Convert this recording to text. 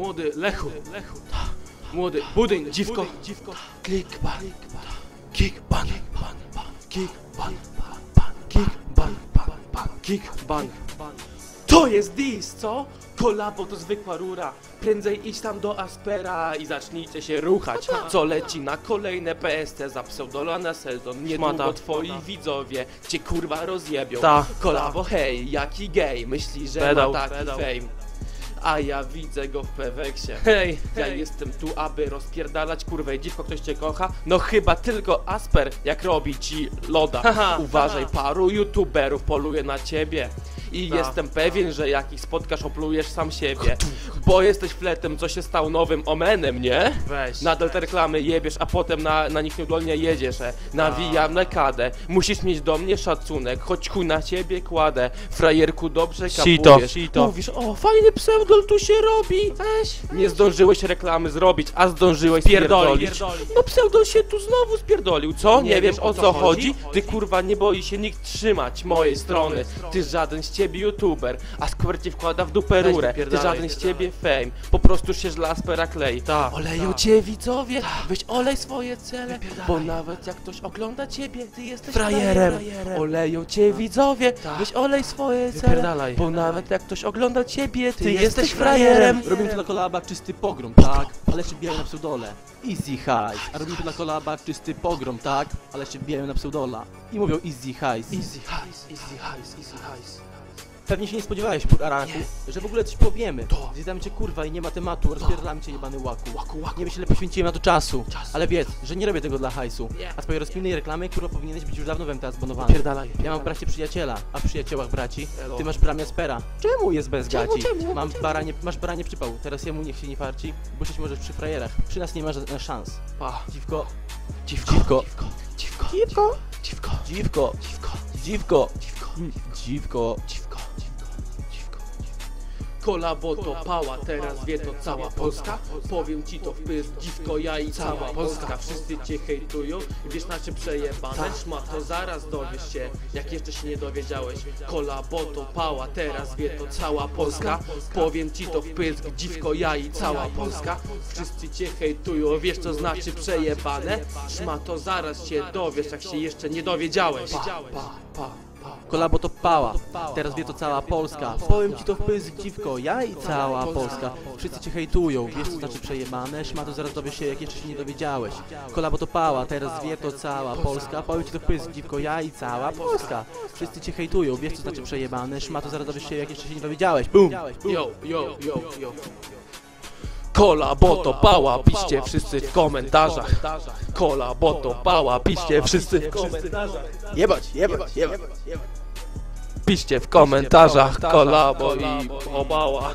Młody Lechu. Młody Budyń, dziwko. Klik ban. Kick ban. Kick ban. Kick ban. Kick ban. To jest dis, co? Kolabo to zwykła rura. Prędzej idź tam do Aspera i zacznijcie się ruchać. Co leci na kolejne PST za pseudolana Seldon. Niedługo twoi widzowie cię kurwa rozjebią. Ta. Kolabo hej, jaki gej, myśli, że Pedał, ma taki pedał. fame. A ja widzę go w Peweksie. Hej, Ja jestem tu, aby rozpierdalać kurwę dziwko ktoś cię kocha? No chyba tylko Asper, jak robi ci loda. Haha, Uważaj, haha. paru youtuberów poluje na ciebie. I Ta. jestem pewien, że jak ich spotkasz, oplujesz sam siebie. Bo jesteś fletem, co się stał nowym omenem, nie? weź. Nadal te reklamy jebiesz, a potem na, na nich nieudolnie jedziesz, e. Nawijam lekadę. Musisz mieć do mnie szacunek, choć chuj na ciebie kładę. Frajerku dobrze kapujesz. sito. Mówisz, o fajny pseudol tu się robi. Weź. Nie zdążyłeś reklamy zrobić, a zdążyłeś Pierdolić. spierdolić. No pseudol się tu znowu spierdolił, co? Nie, Nie o co chodzi? Ty kurwa nie boi się nikt trzymać mojej strony. Ty żaden z ciebie youtuber, a skwer ci wkłada w dupę Weź, rurę. Ty wypierdalaj. żaden z ciebie fame. Po prostu się dla Aspera klei. Tak, Oleją tak. cię widzowie, weź olej swoje cele, bo nawet jak ktoś ogląda ciebie, ty jesteś frajerem. Oleją cię widzowie, weź olej swoje cele, Wypierdalaj. bo nawet jak ktoś ogląda ciebie, ty, jesteś jesteś frajerem. Robimy to na kolabach czysty pogrom, tak? Ale się wbijają na pseudole. Easy high. A robimy to na kolabach czysty pogrom, tak? Ale się wbijają na pseudola. I mówią easy high. Easy highs, easy highs, easy highs. Pewnie się nie spodziewałeś, Araku, że w ogóle coś powiemy. To. Zjedzamy cię kurwa i nie ma tematu, rozpierdlam cię jebany łaku. Łaku, łaku. Nie myślę, poświęciłem na to czasu. Czas. Ale wiedz, że nie robię tego dla hajsu. A twoje rozkminy i reklamy, kurwa, powinieneś być już dawno wem teraz bonowany. Pierdalaj. Ja mam bracie przyjaciela, a w przyjaciołach braci, ty masz bramia spera. Czemu jest bez Czemu, gaci? czemu? Mam Czemu? baranie, masz baranie przypał, teraz jemu niech się nie farci, bo się możesz przy frajerach. Przy nas nie masz szans. Pa. Dziwko, Dziwko. Dziwko. Dziwko. Dziwko. Dziwko. Dziwko. dziwko, dziwko, dziwko, dziwko, Kolabo to pała, teraz wie to cała Polska. Powiem ci to w pysk, dziwko, ja i cała Polska. Wszyscy cię hejtują, wiesz na czym przejebane Szmato, zaraz dowiesz się, jak jeszcze się nie dowiedziałeś. Kolabo to pała, teraz wie to cała Polska. Powiem ci to w pysk, dziwko, ja i cała Polska. Wszyscy cię hejtują, wiesz co znaczy przejebane Szmato, zaraz się dowiesz, jak się jeszcze nie dowiedziałeś. Pa, pa, pa. Kolabo to pała, teraz wie to cała Polska. Powiem ci to w pysk, dziwko, ja i cała Polska. Wszyscy cię hejtują, wiesz co znaczy przejebane? Szmato zaraz dowiesz się, jak jeszcze się nie dowiedziałeś. Kolabo to pała, teraz wie to cała Polska. Powiem ci to w pysk, dziwko, ja i cała Polska. Wszyscy cię hejtują, wiesz co znaczy przejebane? Szmato zaraz dowiesz się, jak jeszcze się nie dowiedziałeś. Bum! Yo, yo, yo, yo. Kola, boto, pała, piszcie wszyscy w komentarzach. Kola, boto, pała, piszcie wszyscy w komentarzach. Jebać, jebać, jebać. Piszcie w komentarzach kolabo i obała.